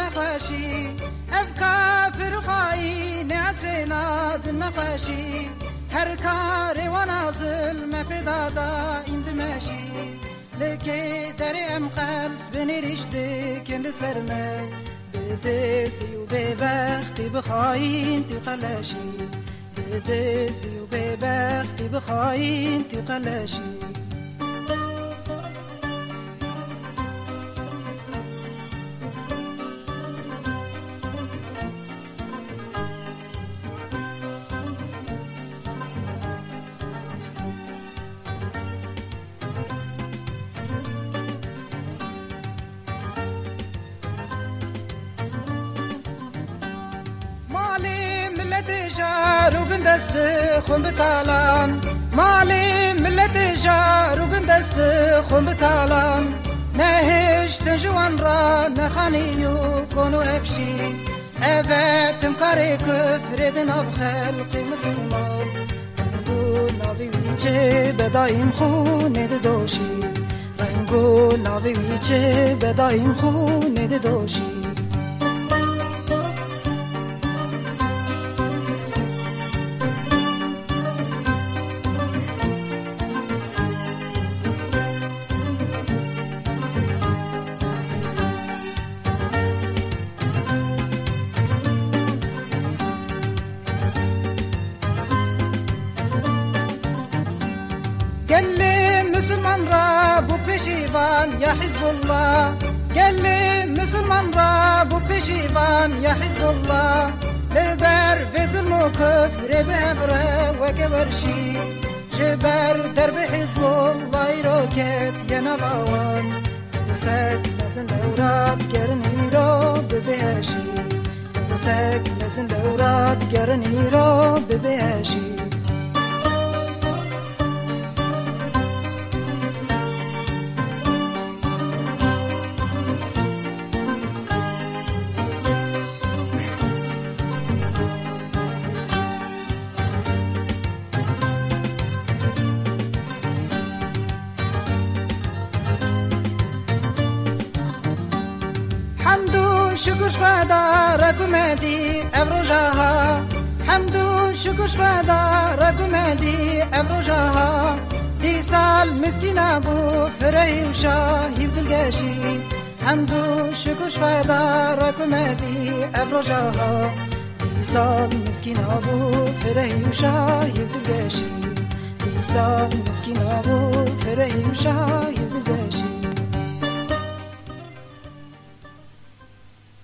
اف کافر خایی نعسرنا دن مخوشی هر کار و نازل مپدادا این دمشی لکی در أم قلس بنریشته کل سرمه بدسی و به وقتی بخواین تی قلشی بدسی و به وقتی بخواین تی قلشی جار وبن دست خون بتالان مالی ملت جار وبن دست خون بتالان نهشت جوان را نخانیو کنو افشی اوتم کاری کفر دن اب خلق مسلمان. رنگو ناوی ویچه بدایم خونه دوشی. رنگو ناوی ویچه بدایم خونه دوشی. pişivan ya Hizbullah. Gelli Müslüman ra bu pişivan ya Hizbullah. Leber vezil mu küfre bi evre ve geberşi. Jiber derbi Hizbullah roket yena bavan Sek lesin levrat gerin hiro bebeşi Sek lesin levrat gerin hiro bebeşi شکر شفادا رکومدی افروجاها حمدو شکر شفادا رکومدی افروجاها دی سال مسکینا بو فری و شاهی دلگشی حمدو شکر شفادا رکومدی افروجاها دی سال مسکینا بو فری و شاهی دلگشی دی سال مسکینا بو فری و شاهی